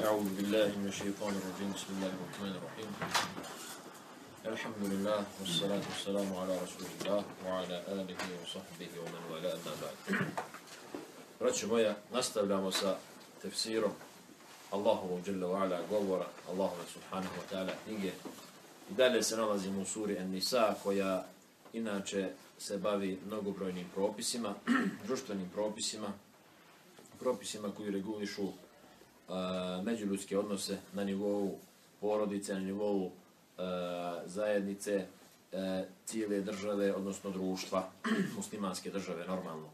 أعوذ بالله من الشيطان الرجيم بسم الله الرحمن الرحيم الحمد لله والصلاة والسلام على رسول الله وعلى آله وصحبه ومن والاه أما بعد Braćo moja, nastavljamo sa tefsirom Allahovu Jalla wa ala govora Allahove subhanahu wa ta'ala knjige i dalje se nalazimo u suri An-Nisa koja inače se bavi mnogobrojnim propisima, društvenim propisima, propisima koji regulišu uh, E, međuljudske odnose na nivou porodice, na nivou e, zajednice, e, cijele države, odnosno društva, muslimanske države, normalno.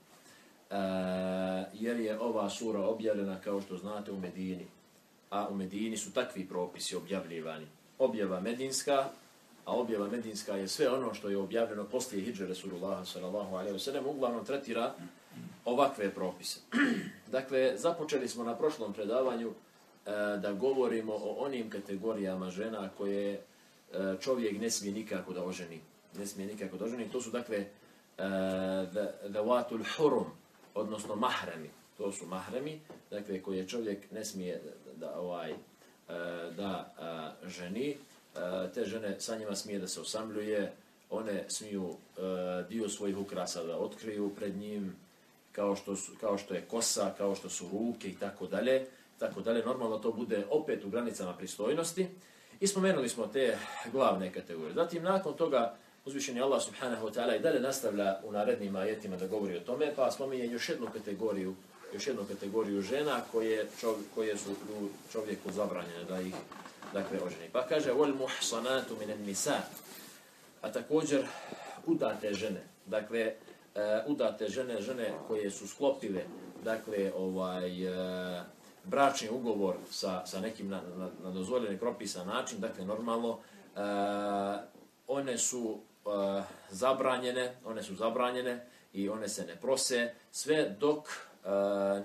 Jer je ova sura objavljena, kao što znate, u Medini. A u Medini su takvi propisi objavljivani. Objava medinska, a objava medinska je sve ono što je objavljeno poslije hijđe Rasulullah sallallahu alaihi wa sallam, uglavnom tretira ovakve propise. dakle, započeli smo na prošlom predavanju e, da govorimo o onim kategorijama žena koje e, čovjek ne smije nikako da oženi. Ne smije nikako da oženi. To su, dakle, e, dawatul hurum, odnosno mahrami. To su mahrami, dakle, koje čovjek ne smije da, da ovaj, e, da a, ženi. E, te žene sa njima smije da se osamljuje, one smiju e, dio svojih ukrasa da otkriju pred njim, kao što, su, kao što je kosa, kao što su ruke i tako dalje, tako dalje. Normalno to bude opet u granicama pristojnosti. I spomenuli smo te glavne kategorije. Zatim, nakon toga, uzvišeni Allah subhanahu wa ta'ala i dalje nastavlja u narednim ajetima da govori o tome, pa spominje još jednu kategoriju, još jednu kategoriju žena koje, čov, koje su u čovjeku zabranjene da ih dakle, oženi. Pa kaže, wal muhsanatu minan nisa, a također udate žene. Dakle, E, udate žene, žene koje su sklopile dakle ovaj e, bračni ugovor sa, sa nekim na, na, na dozvoljeni propisan način, dakle normalno uh, one su uh, zabranjene, one su zabranjene i one se ne prose sve dok uh,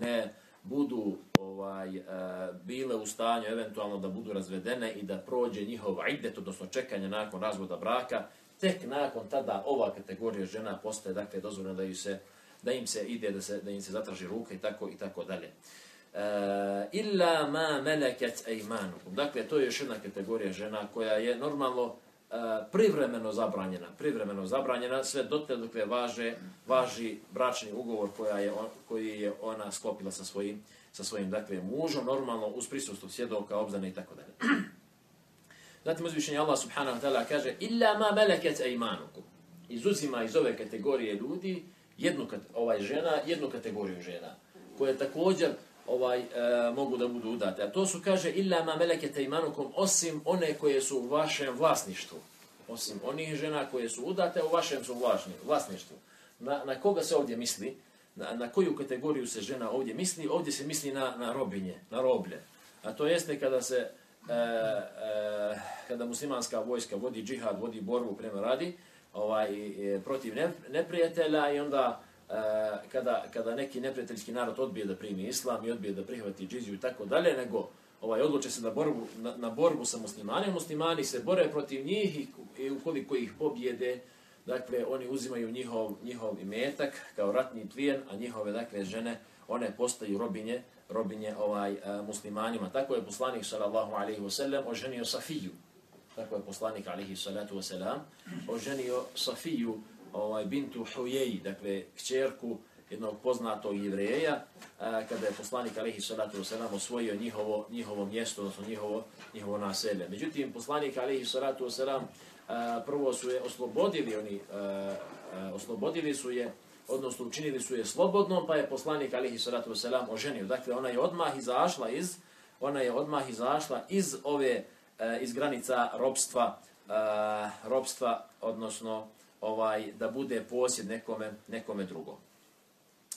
ne budu ovaj uh, bile u stanju eventualno da budu razvedene i da prođe njihov idet, odnosno čekanje nakon razvoda braka, tek nakon tada ova kategorija žena postaje dakle dozvoljeno da ju se da im se ide da se da im se zatraži ruka i tako i tako dalje. Uh, illa ma malakat aymanukum. Dakle to je još jedna kategorija žena koja je normalno uh, privremeno zabranjena, privremeno zabranjena sve dotle dok je važe važi bračni ugovor koja je on, koji je ona sklopila sa svojim sa svojim dakle mužom normalno uz prisustvo svjedoka, obznane i tako dalje. Zatim uzvišenje Allah subhanahu wa ta'ala kaže illa ma malakat aymanukum. Izuzima iz ove kategorije ljudi jednu ovaj žena, jednu kategoriju žena koje također ovaj e, mogu da budu udate. A to su kaže illa ma malakat aymanukum osim one koje su u vašem vlasništvu. Osim onih žena koje su udate u vašem su vlasništvu. Na, na koga se ovdje misli? Na, na koju kategoriju se žena ovdje misli? Ovdje se misli na, na robinje, na roblje. A to jeste kada se e, e, kada muslimanska vojska vodi džihad, vodi borbu prema radi ovaj, e, protiv neprijatelja i onda e, kada, kada neki neprijateljski narod odbije da primi islam i odbije da prihvati džiziju i tako dalje, nego ovaj odluče se na borbu, na, na borbu sa muslimanima, muslimani se bore protiv njih i, i ukoliko ih pobjede, dakle, oni uzimaju njihov, njihov imetak kao ratni plijen, a njihove, dakle, žene, one postaju robinje, robinje ovaj uh, muslimanima. Tako je poslanik sallallahu alejhi ve sellem oženio Safiju. Tako je poslanik alejhi salatu ve selam oženio Safiju ovaj bintu Hujeji, dakle kćerku jednog poznatog jevreja, uh, kada je poslanik alejhi salatu ve selam osvojio njihovo njihovo mjesto, odnosno njihovo njihovo naselje. Međutim poslanik alejhi salatu ve selam uh, e, prvo su je oslobodili oni uh, uh, oslobodili su je odnosno učinili su je slobodnom, pa je poslanik alihi salatu wasalam oženio. Dakle, ona je odmah izašla iz ona je odmah izašla iz ove e, iz granica robstva e, robstva, odnosno ovaj da bude posjed nekome nekome drugom.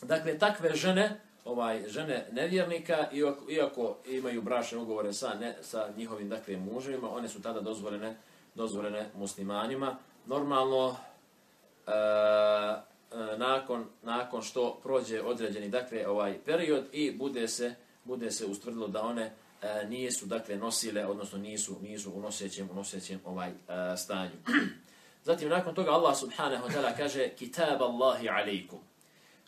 Dakle, takve žene, ovaj žene nevjernika iako, iako imaju bračne ugovore sa ne, sa njihovim dakle muževima, one su tada dozvoljene dozvoljene muslimanima. Normalno E, E, nakon nakon što prođe određeni dakle ovaj period i bude se bude se ustvrdilo da one e, nisu dakle nosile odnosno nisu nisu u nosećem u nosećem ovaj e, stanju. Zatim nakon toga Allah subhanahu wa ta'ala kaže kitab Allahi alejkum.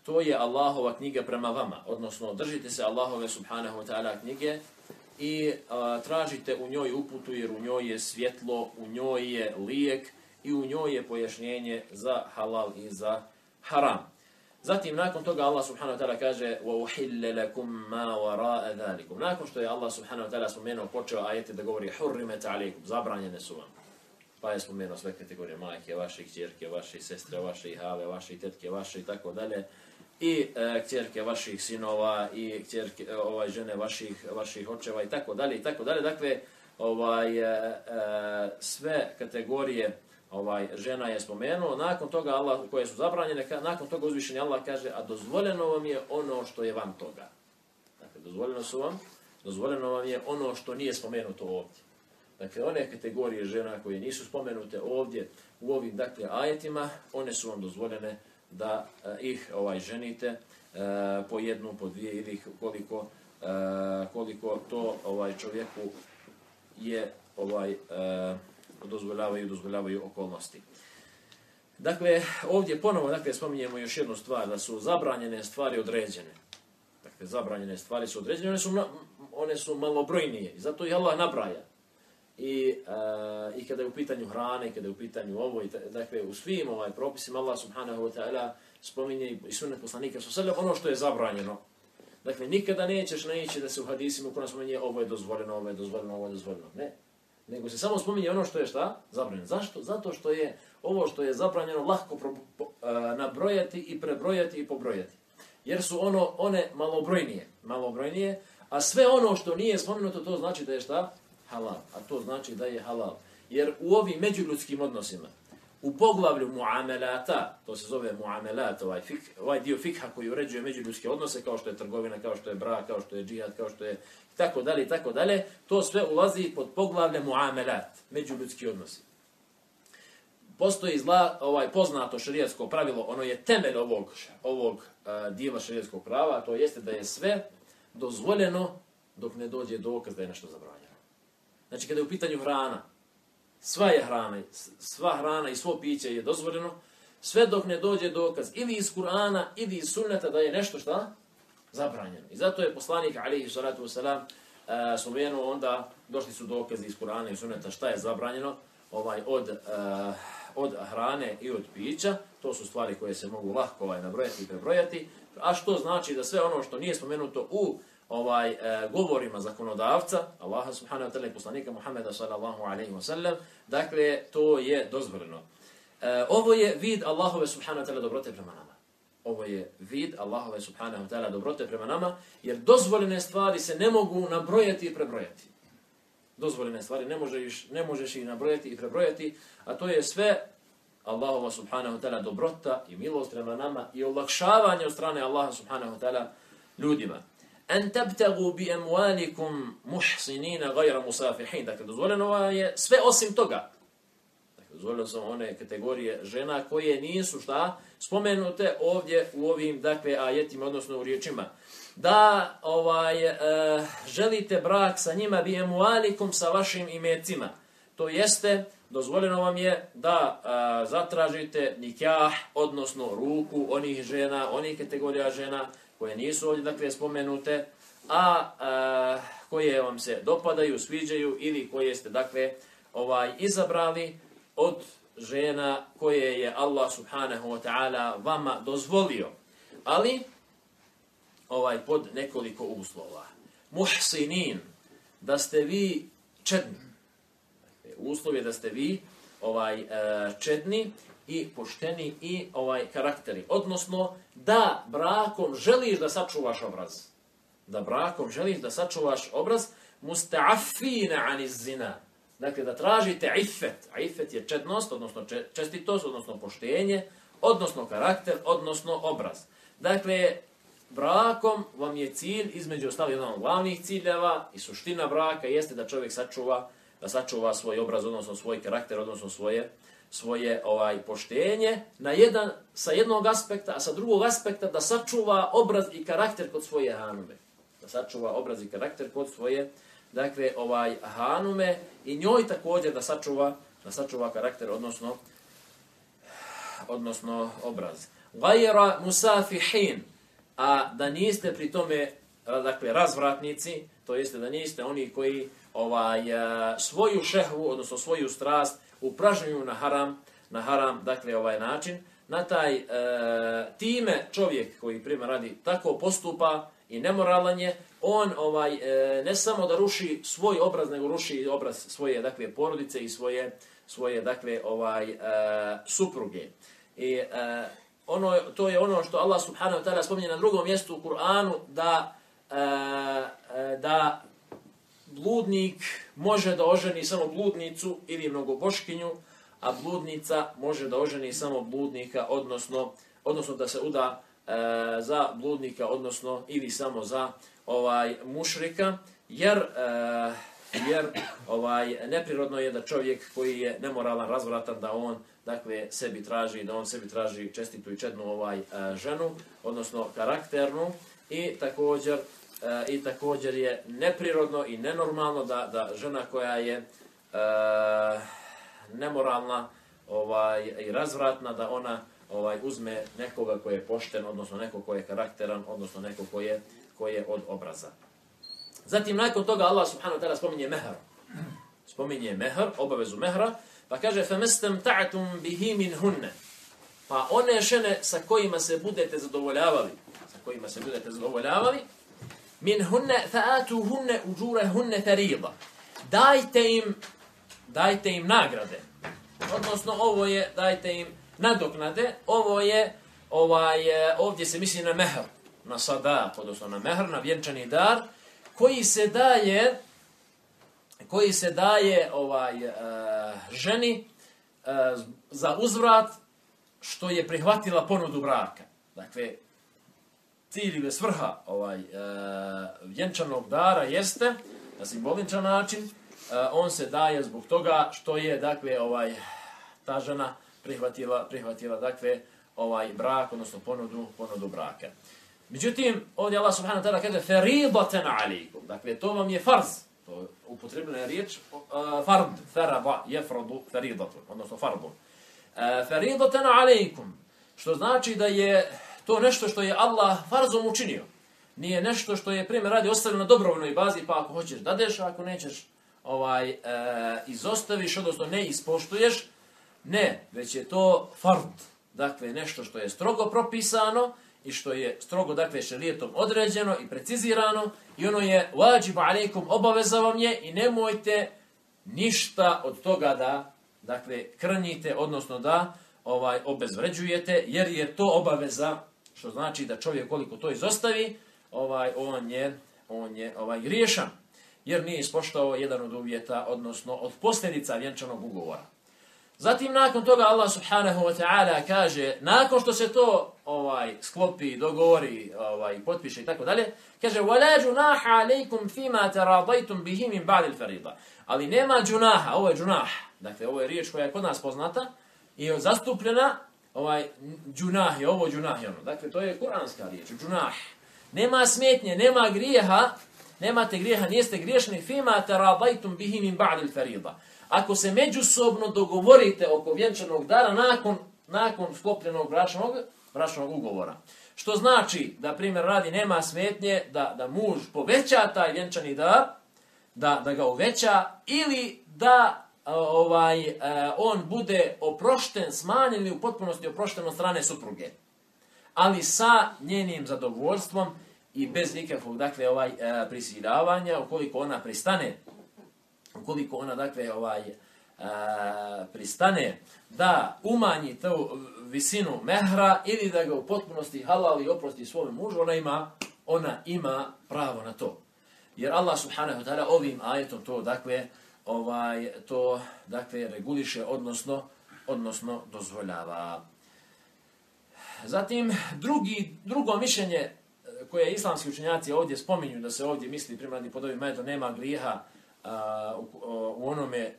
To je Allahova knjiga prema vama, odnosno držite se Allahove subhanahu wa ta'ala knjige i a, tražite u njoj uputu jer u njoj je svjetlo, u njoj je lijek i u njoj je pojašnjenje za halal i za haram. Zatim nakon toga Allah subhanahu wa ta'ala kaže وَوْحِلَّ لَكُمْ مَا وَرَاءَ ذَلِكُمْ Nakon što je Allah subhanahu wa ta'ala spomenuo, počeo ajete da govori حُرِّمَتَ عَلَيْكُمْ Zabranjene su vam. Pa je spomenuo sve kategorije majke, vaše kćerke, vaše sestre, vaše have, vaše tetke, vaše i tako dalje. I e, kćerke vaših sinova i kćerke e, ovaj žene vaših vaših očeva i tako dalje i tako dalje. Dakle, ovaj e, e, sve kategorije ovaj žena je spomenuo, nakon toga Allah koje su zabranjene, nakon toga uzvišeni Allah kaže, a dozvoljeno vam je ono što je van toga. Dakle, dozvoljeno su vam, dozvoljeno vam je ono što nije spomenuto ovdje. Dakle, one kategorije žena koje nisu spomenute ovdje u ovim dakle ajetima, one su vam dozvoljene da uh, ih ovaj ženite uh, po jednu, po dvije ili koliko uh, koliko to ovaj čovjeku je ovaj uh, dozvoljavaju, dozvoljavaju okolnosti. Dakle, ovdje ponovo dakle, spominjemo još jednu stvar, da su zabranjene stvari određene. Dakle, zabranjene stvari su određene, one su, one su malobrojnije. I zato i Allah nabraja. I, e, I kada je u pitanju hrane, kada je u pitanju ovo, i dakle, u svim ovaj propisima Allah subhanahu wa ta'ala spominje i sunet poslanika su sve ono što je zabranjeno. Dakle, nikada nećeš naići da se u hadisima u spominje ovo je dozvoljeno, ovo je dozvoljeno, ovo je dozvoljeno. Ne, nego se samo spominje ono što je šta? Zabranjeno. Zašto? Zato što je ovo što je zabranjeno lahko pro, po, a, nabrojati i prebrojati i pobrojati. Jer su ono one malobrojnije, malobrojnije, a sve ono što nije spomenuto to znači da je šta? Halal. A to znači da je halal. Jer u ovim međuljudskim odnosima, u poglavlju muamelata, to se zove muamelat, ovaj, fik, ovaj dio fikha koji uređuje međuljudske odnose, kao što je trgovina, kao što je brak, kao što je džihad, kao što je tako dalje, tako dalje, to sve ulazi pod poglavlje muamelat, međuljudski odnosi. Postoji zla, ovaj poznato šerijatsko pravilo, ono je temelj ovog, ovog eh, a, dijela šerijatskog prava, to jeste da je sve dozvoljeno dok ne dođe dokaz da je nešto zabranjeno. Znači, kada je u pitanju hrana, sva je hrana, sva hrana i svo piće je dozvoljeno, sve dok ne dođe dokaz ili iz Kur'ana ili iz sunneta da je nešto šta? Zabranjeno. I zato je poslanik alejhi salatu vesselam eh, spomenuo onda došli su dokazi iz Kur'ana i sunneta šta je zabranjeno? Ovaj od uh, od hrane i od pića, to su stvari koje se mogu lahko ovaj nabrojati i prebrojati, a što znači da sve ono što nije spomenuto u ovaj e, govorima zakonodavca Allaha subhanahu wa ta'ala i poslanika Muhameda sallallahu alejhi ve sellem dakle to je dozvoljeno. E, ovo je vid Allahove subhanahu wa ta'ala dobrote prema nama. Ovo je vid Allahove subhanahu wa ta'ala dobrote prema nama jer dozvoljene stvari se ne mogu nabrojati i prebrojati. Dozvoljene stvari ne možeš ne možeš ih nabrojati i prebrojati a to je sve Allahova subhanahu wa ta'ala dobrota i milost prema nama i olakšavanje od strane Allaha subhanahu wa ta'ala ljudima an tabtagu bi amwalikum muhsinina ghayra musafihin dakle dozvoljeno je sve osim toga. Dakle dozvoljeno su one kategorije žena koje nisu šta spomenute ovdje u ovim dakle ajetima odnosno u riječima. Da ovaj e, želite brak sa njima bi amwalikum sa vašim imecima. To jeste dozvoljeno vam je da a, zatražite nikah, odnosno ruku onih žena, onih kategorija žena koje nisu ovdje dakle spomenute, a, e, koje vam se dopadaju, sviđaju ili koje ste dakle ovaj izabrali od žena koje je Allah subhanahu wa ta'ala vama dozvolio. Ali ovaj pod nekoliko uslova. Muhsinin, da ste vi čedni. Dakle, uslov je da ste vi ovaj e, čedni i pošteni i ovaj karakteri. Odnosno, da brakom želiš da sačuvaš obraz. Da brakom želiš da sačuvaš obraz, musta'afina ani zina. Dakle, da tražite ifet. A ifet je čednost, odnosno čestitost, odnosno poštenje, odnosno karakter, odnosno obraz. Dakle, brakom vam je cilj, između ostali jedan od glavnih ciljeva i suština braka jeste da čovjek sačuva, da sačuva svoj obraz, odnosno svoj karakter, odnosno svoje svoje ovaj poštenje na jedan sa jednog aspekta, a sa drugog aspekta da sačuva obraz i karakter kod svoje hanume. Da sačuva obraz i karakter kod svoje dakle ovaj hanume i njoj također da sačuva da sačuva karakter odnosno odnosno obraz. Gajera musafihin a da niste pri tome dakle, razvratnici, to jeste da niste oni koji ovaj eh, svoju šehvu, odnosno svoju strast, upražnjuju na haram, na haram, dakle, ovaj način, na taj e, time čovjek koji prima radi tako postupa i nemoralan je, on ovaj e, ne samo da ruši svoj obraz, nego ruši obraz svoje dakle porodice i svoje svoje dakle ovaj e, supruge. I e, ono to je ono što Allah subhanahu wa taala spominje na drugom mjestu u Kur'anu da e, da bludnik može da oženi samo bludnicu ili mnogoboškinju, a bludnica može da oženi samo bludnika, odnosno, odnosno da se uda e, za bludnika, odnosno ili samo za ovaj mušrika, jer, e, jer ovaj neprirodno je da čovjek koji je nemoralan, razvratan, da on dakle sebi traži, da on sebi traži čestitu i čednu ovaj e, ženu, odnosno karakternu, i također e, i također je neprirodno i nenormalno da, da žena koja je e, nemoralna ovaj i razvratna da ona ovaj uzme nekoga ko je pošten odnosno neko koji je karakteran odnosno neko koji je koji je od obraza. Zatim nakon toga Allah subhanahu wa ta'ala spominje mehr. Spominje mehr, obavezu mehra, pa kaže famestam ta'tum bihi min. Pa one žene sa kojima se budete zadovoljavali, sa kojima se budete zadovoljavali, min hunne fa'atu hunne uđure hunne farida. Dajte im dajte im nagrade. Odnosno ovo je dajte im nadoknade. Ovo je ovaj e, ovdje se misli na mehr, na sada, odnosno na mehr, na vjenčani dar koji se daje koji se daje ovaj uh, ženi uh, za uzvrat što je prihvatila ponudu braka. Dakle, cilj ili svrha ovaj, uh, vjenčanog dara jeste, na simboličan način, uh, on se daje zbog toga što je, dakle, ovaj, ta žena prihvatila, prihvatila dakle, ovaj brak, odnosno ponudu, ponudu braka. Međutim, ovdje Allah subhanahu wa ta'ala kaže feridatan alikum. Dakle, to vam je farz. To je upotrebljena riječ uh, fard, farada, yafradu faridatan odnosno fardun. Uh, feridatan alikum. Što znači da je to nešto što je Allah farzom učinio. Nije nešto što je primjer radi ostavljeno na dobrovoljnoj bazi, pa ako hoćeš dadeš, ako nećeš ovaj e, izostaviš, odnosno ne ispoštuješ, ne, već je to fard. Dakle, nešto što je strogo propisano, i što je strogo dakle šelijetom određeno i precizirano i ono je wajibu alejkum obaveza vam je i nemojte ništa od toga da dakle krnjite odnosno da ovaj obezvređujete jer je to obaveza što znači da čovjek koliko to izostavi ovaj on je on je ovaj griješan jer nije ispoštovao jedan od uvjeta odnosno od posljedica vjenčanog ugovora Zatim nakon toga Allah subhanahu wa ta'ala kaže, nakon što se to ovaj sklopi, dogovori, ovaj potpiše i tako dalje, kaže wala junaha alaykum fima taradaytum bihi min ba'd al-fariḍa." Ali nema junaha, ovo je junah. Dakle, ovo je riječ koja je kod nas poznata i je zastupljena ovaj junah, je ovo junah ono. Dakle, to je kuranska riječ, junah. Nema smetnje, nema grijeha, nemate grijeha, niste griješni fima tarabajtum bihi min ba'd al-farida ako se međusobno dogovorite oko vjenčanog dara nakon, nakon sklopljenog bračnog, bračnog ugovora. Što znači da primjer radi nema smetnje da, da muž poveća taj vjenčani dar, da, da ga uveća ili da ovaj e, on bude oprošten, smanjen ili u potpunosti oprošten od strane supruge. Ali sa njenim zadovoljstvom i bez nikakvog dakle ovaj e, prisiljavanja ukoliko ona pristane ukoliko ona dakle ovaj a, pristane da umanji tu visinu mehra ili da ga u potpunosti halali i oprosti svom mužu, ona ima ona ima pravo na to. Jer Allah subhanahu wa ta'ala ovim ajetom to dakle ovaj to dakle reguliše odnosno odnosno dozvoljava. Zatim drugi drugo mišljenje e, koje islamski učenjaci ovdje spominju da se ovdje misli primarni pod ovim ajetom nema grijeha u, u onome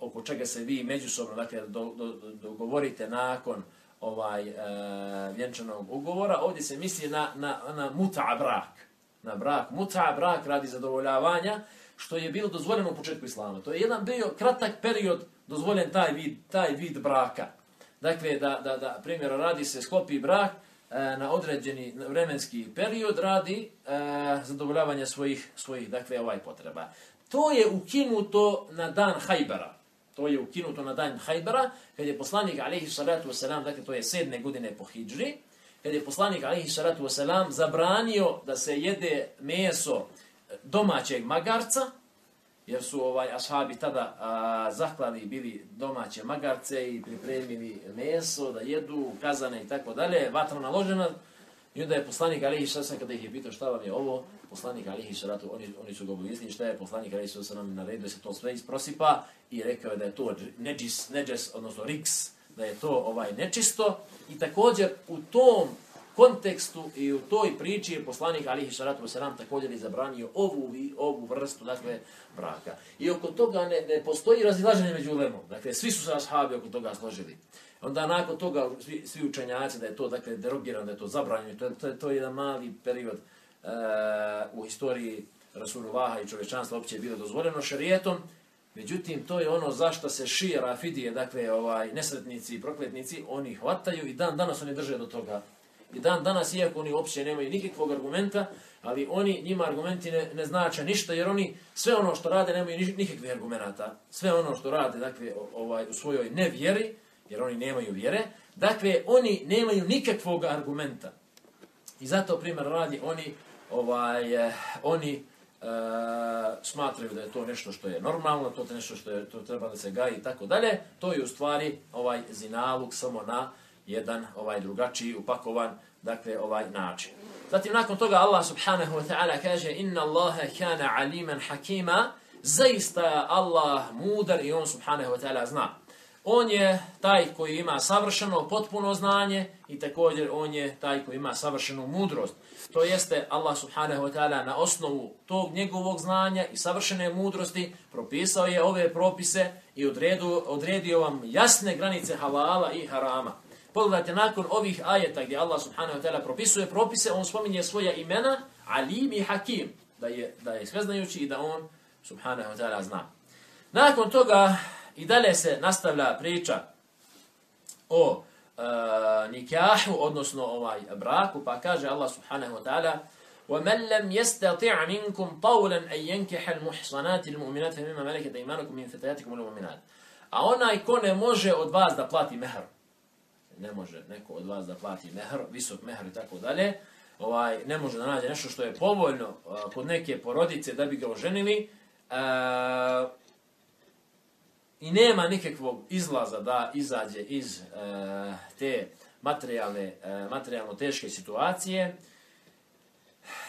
oko čega se vi međusobno dakle do, do, do, dogovorite nakon ovaj e, vjenčanog ugovora. Ovdje se misli na na na muta brak. Na brak. Muta brak radi zadovoljavanja što je bilo dozvoljeno u početku islama to je jedan bio kratak period dozvoljen taj vid taj vid braka dakle da da da primjer radi se sklopi brak e, na određeni vremenski period radi e, zadovoljavanje svojih, svojih dakle, ovaj potreba. To je ukinuto na dan Hajbera. To je ukinuto na dan Hajbera, kad je poslanik, alaihi salatu wasalam, dakle, to je sedme godine po Hidžri, kad je poslanik, alaihi salatu wasalam, zabranio da se jede meso domaćeg magarca, jer su ovaj ashabi tada a, zaklali bili domaće magarce i pripremili meso da jedu, kazane i tako dalje, vatra naložena. I onda je poslanik Alihi Sassan kada ih je pitao šta vam je ovo, poslanik Alihi Sallatu, oni, oni su ga obavijestili šta je poslanik Alihi Sassan naredio da se to sve isprosipa i rekao je da je to neđis, neđes, odnosno riks, da je to ovaj nečisto. I također u tom kontekstu i u toj priči je poslanik alihi Šaratu Veseram također je zabranio ovu, ovu vrstu dakle, braka. I oko toga ne, ne postoji razilaženje među ulemom. Dakle, svi su se ashabi oko toga složili. Onda nakon toga svi, svi učenjaci da je to dakle, derogirano, da je to zabranjeno. To, to, to je jedan mali period uh, u historiji Rasulullaha i čovečanstva opće je bilo dozvoljeno šarijetom. Međutim, to je ono zašto se šije rafidije, dakle, ovaj, nesretnici i prokletnici, oni hvataju i dan danas oni drže do toga I dan danas, iako oni uopće nemaju nikakvog argumenta, ali oni, njima argumenti ne, ne znače ništa, jer oni sve ono što rade nemaju nikakvih argumenta. Sve ono što rade, dakle, ovaj, u svojoj nevjeri, jer oni nemaju vjere, dakle, oni nemaju nikakvog argumenta. I zato, primjer, radi, oni, ovaj, eh, oni e, smatraju da je to nešto što je normalno, to je nešto što je, to treba da se gaji i tako dalje. To je u stvari ovaj zinaluk samo na jedan ovaj drugačiji upakovan dakle ovaj način. Zatim nakon toga Allah subhanahu wa ta'ala kaže inna Allaha kana aliman hakima zaista Allah mudar i on subhanahu wa ta'ala zna. On je taj koji ima savršeno potpuno znanje i također on je taj koji ima savršenu mudrost. To jeste Allah subhanahu wa ta'ala na osnovu tog njegovog znanja i savršene mudrosti propisao je ove propise i odredu, odredio vam jasne granice halala i harama. Pogledajte nakon ovih ajeta gdje Allah subhanahu wa ta'ala propisuje propise, on spominje svoja imena, Alim i Hakim, da je, da je sveznajući i da on subhanahu wa ta'ala zna. Nakon toga i dalje se nastavlja priča o uh, nikahu, odnosno ovaj braku, pa kaže Allah subhanahu wa ta'ala وَمَنْ لَمْ يَسْتَطِعْ مِنْكُمْ طَوْلًا أَنْ يَنْكِحَ الْمُحْصَنَاتِ الْمُؤْمِنَاتِ فَمِمَا مَلَكَتَ إِمَانُكُمْ مِنْ فَتَيَاتِكُمُ الْمُؤْمِنَاتِ A onaj ko ne može od vas da plati mehr, ne može neko od vas da plati mehr, visok mehr i tako dalje, ovaj, ne može da nađe nešto što je povoljno a, kod neke porodice da bi ga oženili, a, i nema nikakvog izlaza da izađe iz a, te materijalne, a, materijalno teške situacije,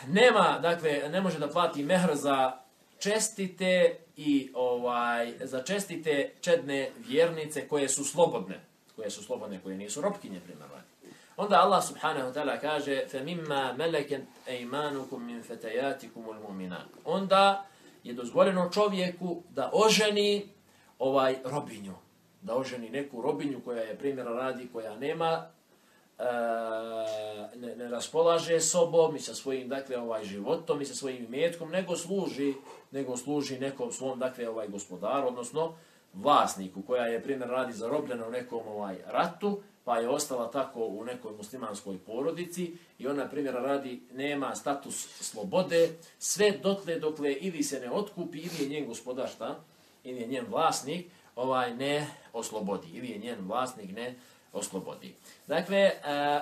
nema, dakle, ne može da plati mehr za čestite i ovaj za čestite čedne vjernice koje su slobodne koje su slobodne, koje nisu robkinje primjerno. Onda Allah subhanahu wa ta'ala kaže فَمِمَّا مَلَكَتْ أَيْمَانُكُمْ مِنْ فَتَيَاتِكُمُ الْمُؤْمِنَاتِ Onda je dozvoljeno čovjeku da oženi ovaj robinju. Da oženi neku robinju koja je primjera radi, koja nema Uh, ne, ne raspolaže sobom i sa svojim dakle ovaj životom i sa svojim imetkom nego služi nego služi nekom svom dakle ovaj gospodar odnosno vlasniku koja je primjer radi zarobljena u nekom ovaj ratu, pa je ostala tako u nekoj muslimanskoj porodici i ona primjer radi nema status slobode, sve dotle dokle ili se ne otkupi ili je njen gospodar šta, ili je njen vlasnik, ovaj ne oslobodi, ili je njen vlasnik ne oslobodi. Dakle,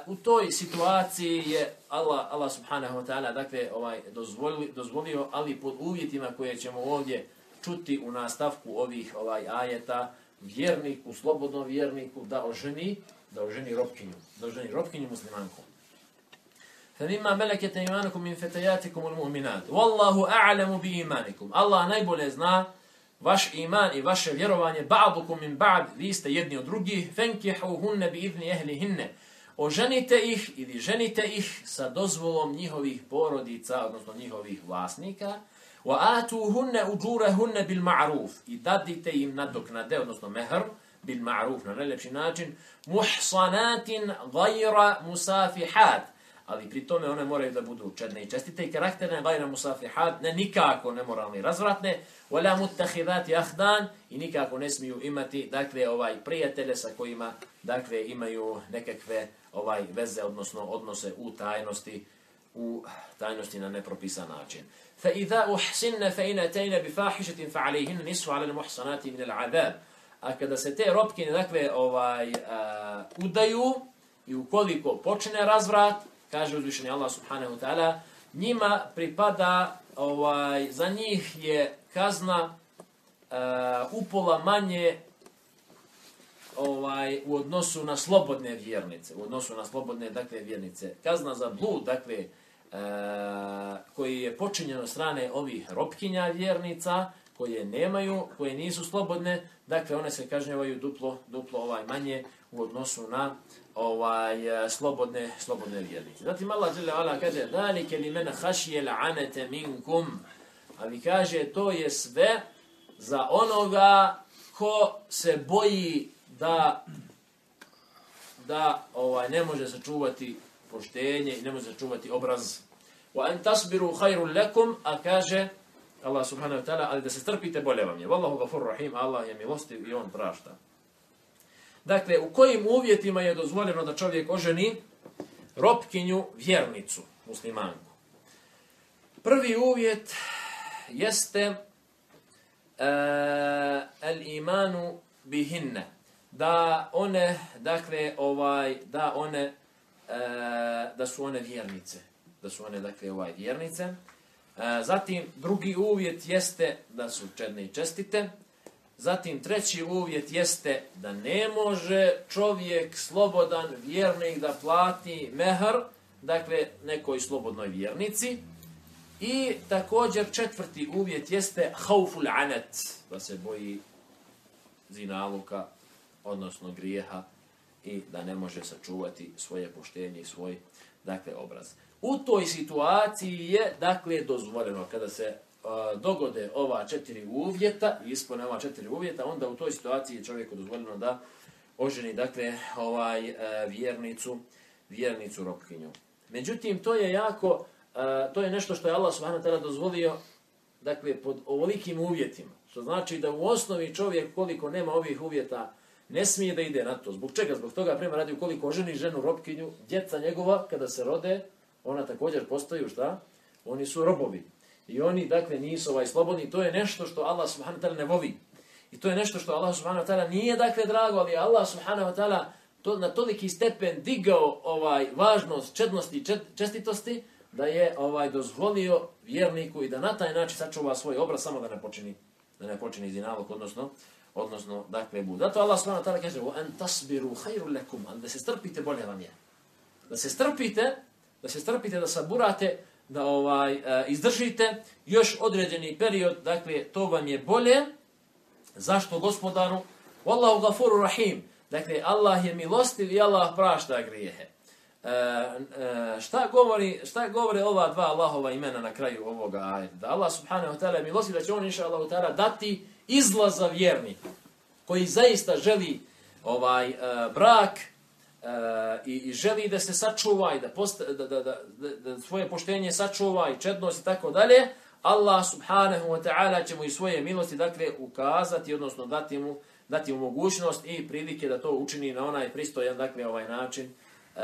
uh, u toj situaciji je Allah, Allah subhanahu wa ta'ala dakle, ovaj, dozvolio, dozvolio, ali pod uvjetima koje ćemo ovdje čuti u nastavku ovih ovaj ajeta vjerniku, slobodnom vjerniku da oženi, da oženi robkinju, da oženi robkinju muslimanku. فَمِمَّا مَلَكَتَ إِمَانُكُمْ مِنْ فَتَيَاتِكُمُ الْمُؤْمِنَاتِ وَاللَّهُ أَعْلَمُ بِإِمَانِكُمْ Allah najbolje zna vaš iman i vaše vjerovanje ba'dukum min ba'd, vi ste jedni od drugih, فَنْكِحُهُنَّ بِإِذْنِ أَهْلِهِنَّ Oženite ih ili ženite ih sa dozvolom njihovih porodica, odnosno njihovih vlasnika, وآتوهن أجورهن بالمعروف i dadite im nadoknade, odnosno mehr, bil ma'ruf na najlepši način, muhsanatin gajra musafihat, ali pri tome one moraju da budu čedne i čestite i karakterne, gajna musafihat, ne nikako nemoralne i razvratne, wala muttahidati ahdan i nikako ne smiju imati dakle ovaj prijatelje sa kojima dakle imaju nekakve ovaj veze odnosno odnose u tajnosti u tajnosti na nepropisan način. Fa idha uhsinna fa in atayna bi fahishatin fa alayhin nisfu ala al-muhsanati min al-'adab. A kada se te robke dakle ovaj uh, udaju i ukoliko počne razvrat, kaže uzvišeni Allah subhanahu wa ta'ala, njima pripada ovaj za njih je kazna uh, upola manje ovaj u odnosu na slobodne vjernice, u odnosu na slobodne dakle vjernice. Kazna za blud, dakle uh, E, koji je počinjen od strane ovih ropkinja vjernica, koje nemaju, koje nisu slobodne, dakle one se kažnjavaju duplo, duplo ovaj manje u odnosu na ovaj e, slobodne slobodne vjernice. Zatim Allah dželle ala kaže: "Zalike limen khashiya al'anata minkum." Ali kaže to je sve za onoga ko se boji da da ovaj ne može sačuvati poštenje i ne može sačuvati obraz. Wa an tasbiru khairul lakum, a kaže Allah subhanahu wa ta'ala, ali da se strpite bolje vam je. Wallahu ghafurur rahim, Allah je milostiv i on prašta. Dakle, u kojim uvjetima je dozvoljeno da čovjek oženi ropkinju vjernicu, muslimanku? Prvi uvjet jeste uh, el imanu bihinne. Da one, dakle, ovaj, da one, uh, da su one vjernice. Da su one, dakle, ovaj, vjernice. Uh, zatim, drugi uvjet jeste da su čedne i čestite. Zatim treći uvjet jeste da ne može čovjek slobodan vjernik da plati mehr, dakle nekoj slobodnoj vjernici. I također četvrti uvjet jeste hauful anet, da se boji zinaluka, odnosno grijeha i da ne može sačuvati svoje poštenje i svoj dakle obraz. U toj situaciji je dakle dozvoljeno kada se dogode ova četiri uvjeta, ispune ova četiri uvjeta, onda u toj situaciji je čovjeku dozvoljeno da oženi, dakle, ovaj a, vjernicu, vjernicu ropkinju. Međutim, to je jako, a, to je nešto što je Allah subhanahu ta'ala dozvolio, dakle, pod ovolikim uvjetima. Što znači da u osnovi čovjek, koliko nema ovih uvjeta, ne smije da ide na to. Zbog čega? Zbog toga, prema radi, ukoliko oženi ženu ropkinju, djeca njegova, kada se rode, ona također postaju šta? Oni su robovi. I oni, dakle, nisu ovaj slobodni. To je nešto što Allah subhanahu wa ta'ala ne voli. I to je nešto što Allah subhanahu wa ta'ala nije, dakle, drago, ali Allah subhanahu wa ta'ala to, na toliki stepen digao ovaj važnost čednosti i čestitosti, da je ovaj dozvolio vjerniku i da na taj način sačuva svoj obraz samo da ne počini da ne počini zinalog, odnosno odnosno dakle bu. Zato Allah subhanahu wa ta'ala kaže: "Wa an tasbiru khairul lakum." Da se strpite bolje vam je. Da se strpite, da se strpite da saburate da ovaj e, izdržite još određeni period, dakle to vam je bolje. Zašto gospodaru? Wallahu gafuru rahim. Dakle Allah je milostiv i Allah prašta grijehe. E, e, šta govori šta govore ova dva Allahova imena na kraju ovoga ajeta? Da Allah subhanahu wa ta'ala je milostiv da će on inshallah ta'ala dati izlaz za koji zaista želi ovaj e, brak E, i, i želi da se sačuva i da, posta, da, da, da, da, svoje poštenje sačuva i četnost i tako dalje, Allah subhanahu wa ta'ala će mu i svoje milosti dakle ukazati, odnosno dati mu, dati mu mogućnost i prilike da to učini na onaj pristojan dakle ovaj način uh,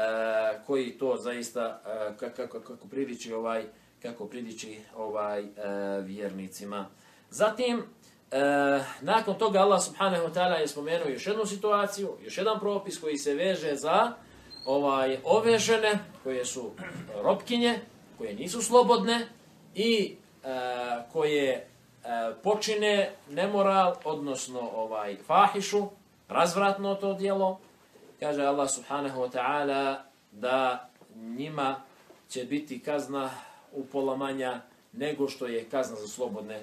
koji to zaista e, kako, kako, priliči ovaj kako priliči ovaj e, vjernicima. Zatim E, nakon toga Allah subhanahu wa ta'ala je spomenuo još jednu situaciju, još jedan propis koji se veže za ovaj ove žene koje su robkinje, koje nisu slobodne i e, koje e, počine nemoral, odnosno ovaj fahišu, razvratno to djelo, kaže Allah subhanahu wa ta'ala da njima će biti kazna u manja nego što je kazna za slobodne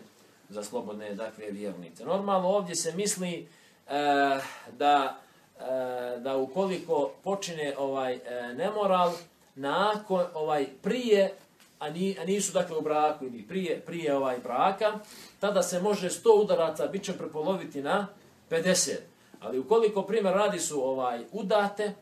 za slobodne dakle vjernice. Normalno ovdje se misli e, da e, da ukoliko počine ovaj e, nemoral nakon ovaj prije a, ni, a nisu dakle u braku ili prije prije ovaj braka, tada se može 100 udaraca biće prepoloviti na 50. Ali ukoliko primjer radi su ovaj udate,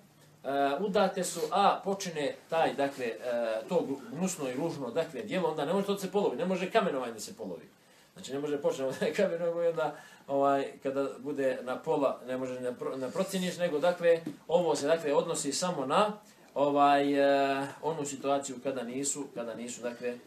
udate su, a počine taj, dakle, uh, to gnusno i ružno, dakle, djelo, onda ne može to da se polovi, ne može kamenovanje da se polovi. Znači, ne može počnemo da kamenovanje, onda, ovaj, kada bude na pola, ne može ne, pro, ne procjeniš, nego, dakle, ovo se, dakle, odnosi samo na, ovaj, eh, onu situaciju kada nisu, kada nisu, dakle,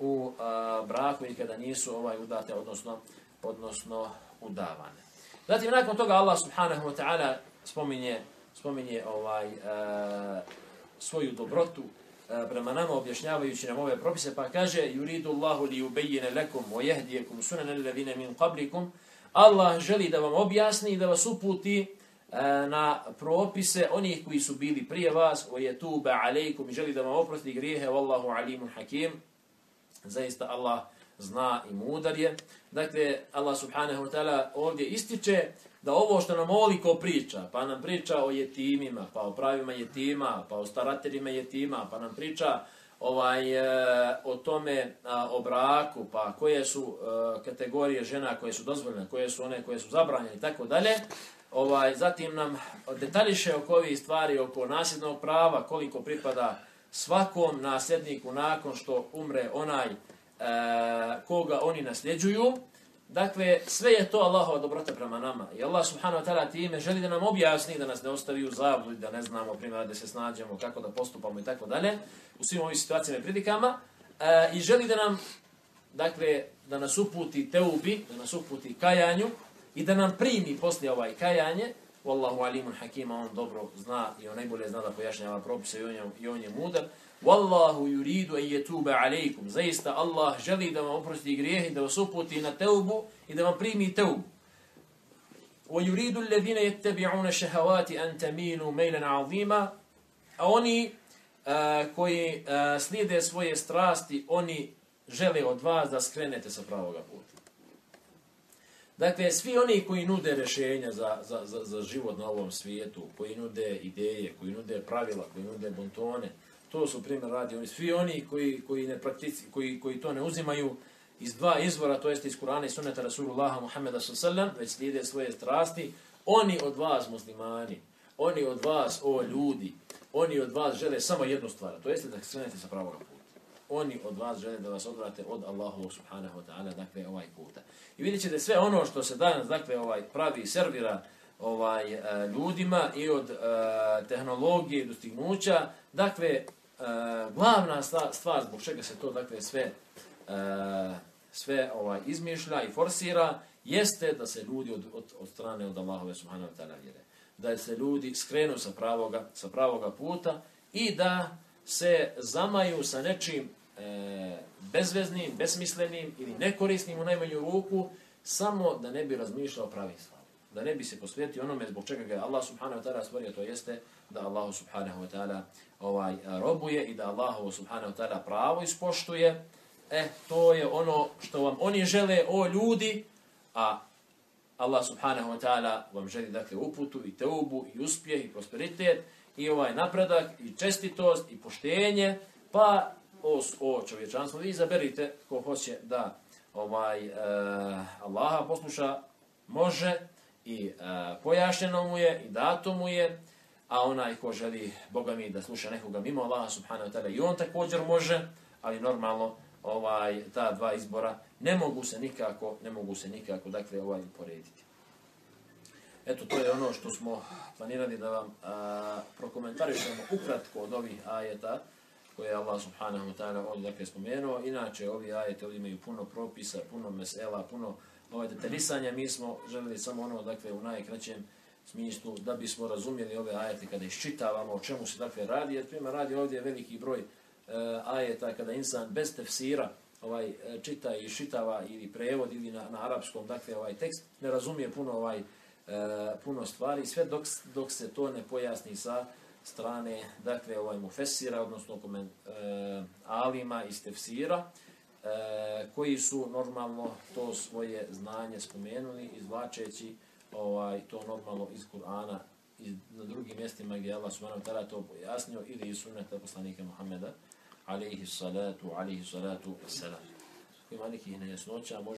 u eh, braku i kada nisu, ovaj, udate, odnosno, odnosno, udavane. Zatim, nakon toga, Allah subhanahu wa ta'ala spominje spominje ovaj eh, svoju dobrotu E, prema nama objašnjavajući nam ove propise pa kaže yuridu Allahu li yubayyana lakum wa yahdiyakum sunan alladhina min qablikum. Allah želi da vam objasni i da vas uputi e, na propise onih koji su bili prije vas. Wa yatuba alaykum želi da vam oprosti grijehe. Wallahu alimun hakim. Zaista Allah zna i mudar je. Dakle Allah subhanahu wa ta'ala ovdje ističe da ovo što nam ovoliko priča, pa nam priča o jetimima, pa o pravima jetima, pa o starateljima jetima, pa nam priča ovaj e, o tome a, o braku, pa koje su e, kategorije žena koje su dozvoljene, koje su one koje su zabranjene i tako dalje. Ovaj zatim nam detaljiše oko ovih stvari oko nasljednog prava, koliko pripada svakom nasljedniku nakon što umre onaj e, koga oni nasljeđuju. Dakle, sve je to Allahova dobrota prema nama. I Allah subhanahu wa ta'ala time želi da nam objasni, da nas ne ostavi u zabludi, da ne znamo, primjer, da se snađemo, kako da postupamo i tako dalje, u svim ovim situacijama i pridikama. E, I želi da nam, dakle, da nas uputi teubi, da nas uputi kajanju i da nam primi poslije ovaj kajanje. Wallahu alimun hakima, on dobro zna i on najbolje zna da pojašnjava propise i on je, i on je mudar. Wallahu yuridu an yatuba alaykum. Zaista Allah želi da vam oprosti grijehe, da vas uputi na teubu i da vam primi teubu. Wa yuridu alladhina yattabi'una shahawati an tamilu maylan 'azima. A oni uh, koji uh, slijede svoje strasti, oni žele od vas da skrenete sa pravog puta. Dakle, svi oni koji nude rješenja za, za, za, za život na ovom svijetu, koji nude ideje, koji nude pravila, koji nude bontone, to su primjer radi oni svi oni koji koji ne praktici koji koji to ne uzimaju iz dva izvora to jest iz Kur'ana i Sunneta Rasulullaha Muhameda sallallahu već slijede svoje strasti. Oni od vas muslimani oni od vas o ljudi oni od vas žele samo jednu stvar to jest da skrenete sa pravog puta. Oni od vas žele da vas odvrate od Allahu subhanahu wa ta'ala dakle ovaj puta. I vidite da sve ono što se danas dakle ovaj pravi servira ovaj eh, ljudima i od eh, tehnologije i dostignuća dakle Eh, glavna stvar zbog čega se to dakle sve uh, sve ovaj izmišlja i forsira jeste da se ljudi od, od, od strane od Allahove subhanahu wa ta'ala vjere. Da se ljudi skrenu sa pravoga, sa pravoga puta i da se zamaju sa nečim e, bezveznim, besmislenim ili nekorisnim u najmanju ruku samo da ne bi razmišljao pravi stvar. Da ne bi se posvetio onome zbog čega ga Allah subhanahu wa ta'ala stvorio, to jeste da Allah subhanahu wa ta'ala ovaj robuje i da Allah subhanahu wa ta'ala pravo ispoštuje, e, to je ono što vam oni žele o ljudi, a Allah subhanahu wa ta'ala vam želi dakle uputu i teubu i uspjeh i prosperitet i ovaj napredak i čestitost i poštenje, pa o, o čovječanstvo vi izaberite ko hoće da ovaj e, Allaha posluša, može i a, pojašnjeno mu je i dato mu je, a onaj ko želi Boga mi da sluša nekoga mimo Allaha subhanahu wa ta'ala i on također može, ali normalno ovaj ta dva izbora ne mogu se nikako, ne mogu se nikako dakle ovaj porediti. Eto to je ono što smo planirali da vam a, prokomentarišemo ukratko od ovih ajeta koje je Allah subhanahu wa ta'ala ovdje dakle spomenuo. Inače ovi ajeti ovdje imaju puno propisa, puno mesela, puno ovaj detaljisanja. Mi smo želili samo ono dakle u najkraćem smislu da bismo razumjeli ove ajete kada iščitavamo o čemu se dakle radi, jer prima radi ovdje veliki broj e, ajeta kada insan bez tefsira ovaj eh, čita i iščitava ili prevod ili na, na arapskom dakle ovaj tekst ne razumije puno ovaj e, puno stvari sve dok, dok se to ne pojasni sa strane dakle ovaj mufessira odnosno koment, e, alima iz tefsira e, koji su normalno to svoje znanje spomenuli izvlačeći ovaj to normalno iz Kur'ana i na drugim mjestima gdje Allah subhanahu wa ta'ala to pojasnio ili iz sunneta poslanika Muhammeda alejhi salatu alejhi salatu wassalam. Ima nekih nejasnoća,